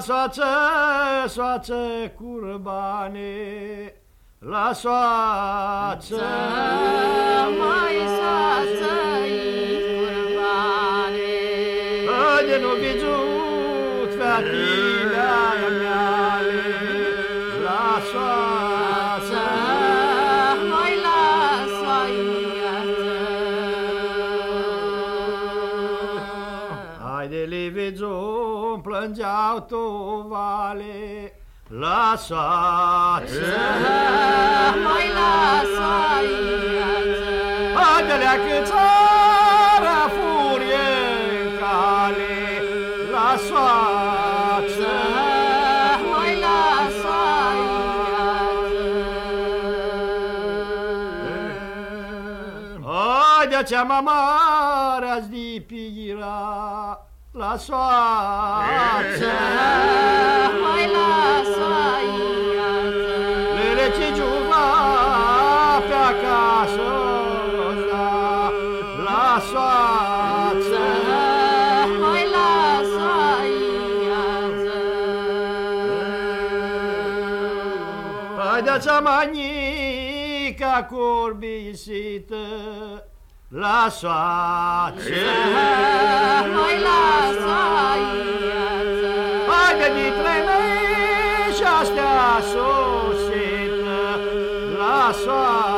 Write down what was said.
soață, soață curbane, la soață, mai soață curbane. de nu vizut fetilea Haide livițun plângeau tovale, la soață, mai la soață. Haide-lea că țara furie în cale, la Haide cea mare azi de pira, la soață, mai la soață. Lele ce giuva pe acasă, da, la soață, mai la soață. Haide cea manica corbisită, la soață, mai la soață. Haide de trei și astea sosită, la soață,